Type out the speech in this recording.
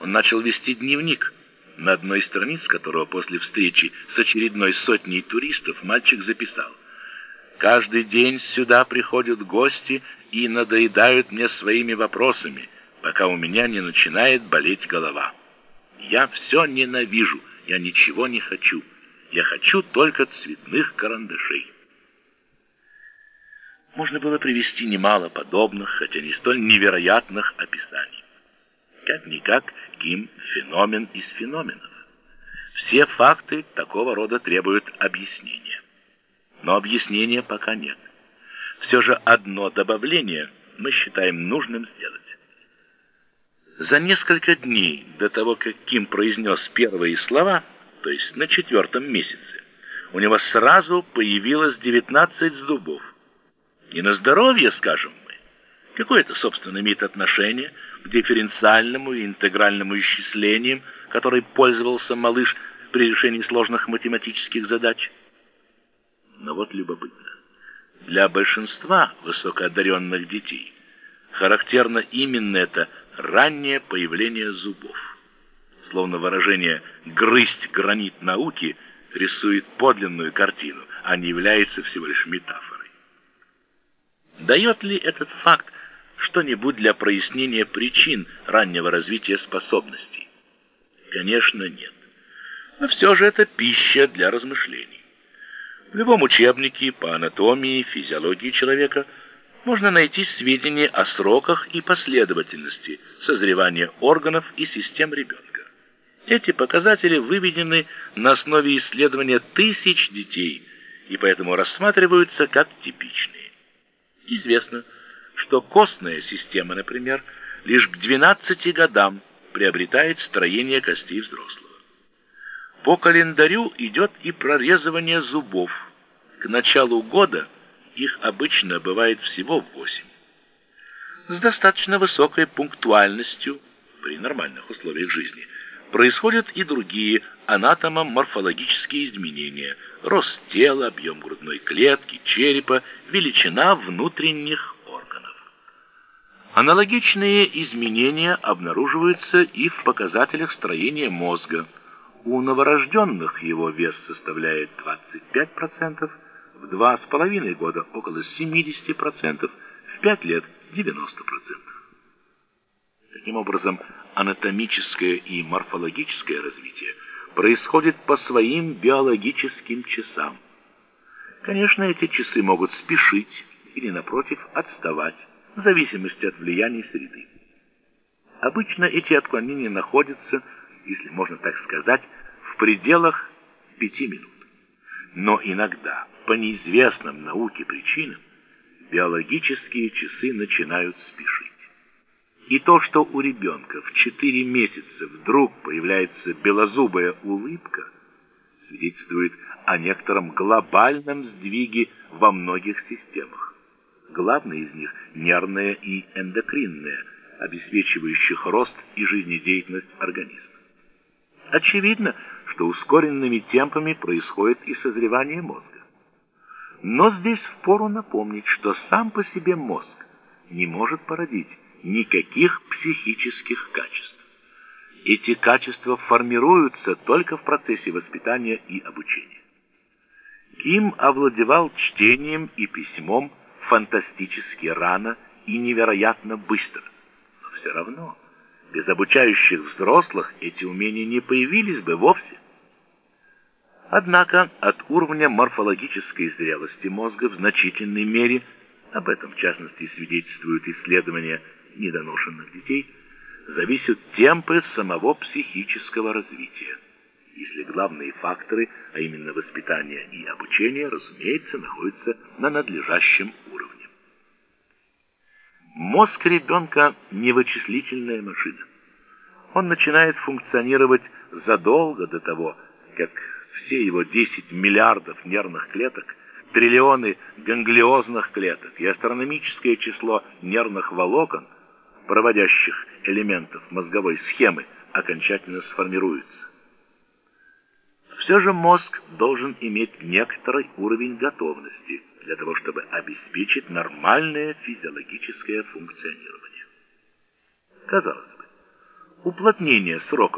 он начал вести дневник, на одной из страниц которого после встречи с очередной сотней туристов мальчик записал «Каждый день сюда приходят гости и надоедают мне своими вопросами, пока у меня не начинает болеть голова. Я все ненавижу, я ничего не хочу, я хочу только цветных карандашей». Можно было привести немало подобных, хотя не столь невероятных описаний. Как-никак Ким – феномен из феноменов. Все факты такого рода требуют объяснения. Но объяснения пока нет. Все же одно добавление мы считаем нужным сделать. За несколько дней до того, как Ким произнес первые слова, то есть на четвертом месяце, у него сразу появилось 19 зубов. И на здоровье, скажем. Какое это, собственно, имеет отношение к дифференциальному и интегральному исчислениям, которой пользовался малыш при решении сложных математических задач? Но вот любопытно. Для большинства высокоодаренных детей характерно именно это раннее появление зубов. Словно выражение «грызть гранит науки» рисует подлинную картину, а не является всего лишь метафорой. Дает ли этот факт что-нибудь для прояснения причин раннего развития способностей? Конечно, нет. Но все же это пища для размышлений. В любом учебнике по анатомии, физиологии человека можно найти сведения о сроках и последовательности созревания органов и систем ребенка. Эти показатели выведены на основе исследования тысяч детей и поэтому рассматриваются как типичные. Известно, что костная система, например, лишь к 12 годам приобретает строение костей взрослого. По календарю идет и прорезывание зубов. К началу года их обычно бывает всего 8. С достаточно высокой пунктуальностью при нормальных условиях жизни происходят и другие анатомо-морфологические изменения – рост тела, объем грудной клетки, черепа, величина внутренних. Аналогичные изменения обнаруживаются и в показателях строения мозга. У новорожденных его вес составляет 25%, в 2,5 года около 70%, в 5 лет 90%. Таким образом, анатомическое и морфологическое развитие – происходит по своим биологическим часам. Конечно, эти часы могут спешить или, напротив, отставать, в зависимости от влияния среды. Обычно эти отклонения находятся, если можно так сказать, в пределах пяти минут. Но иногда, по неизвестным науке причинам, биологические часы начинают спешить. И то, что у ребенка в 4 месяца вдруг появляется белозубая улыбка, свидетельствует о некотором глобальном сдвиге во многих системах. Главное из них – нервная и эндокринная, обеспечивающих рост и жизнедеятельность организма. Очевидно, что ускоренными темпами происходит и созревание мозга. Но здесь впору напомнить, что сам по себе мозг не может породить никаких психических качеств. Эти качества формируются только в процессе воспитания и обучения. Ким овладевал чтением и письмом фантастически рано и невероятно быстро. Но все равно, без обучающих взрослых эти умения не появились бы вовсе. Однако от уровня морфологической зрелости мозга в значительной мере, об этом в частности свидетельствуют исследования недоношенных детей зависят темпы самого психического развития, если главные факторы, а именно воспитание и обучение, разумеется, находятся на надлежащем уровне. Мозг ребенка – не вычислительная машина. Он начинает функционировать задолго до того, как все его 10 миллиардов нервных клеток, триллионы ганглиозных клеток и астрономическое число нервных волокон – проводящих элементов мозговой схемы окончательно сформируется. Все же мозг должен иметь некоторый уровень готовности для того, чтобы обеспечить нормальное физиологическое функционирование. Казалось бы, уплотнение сроков.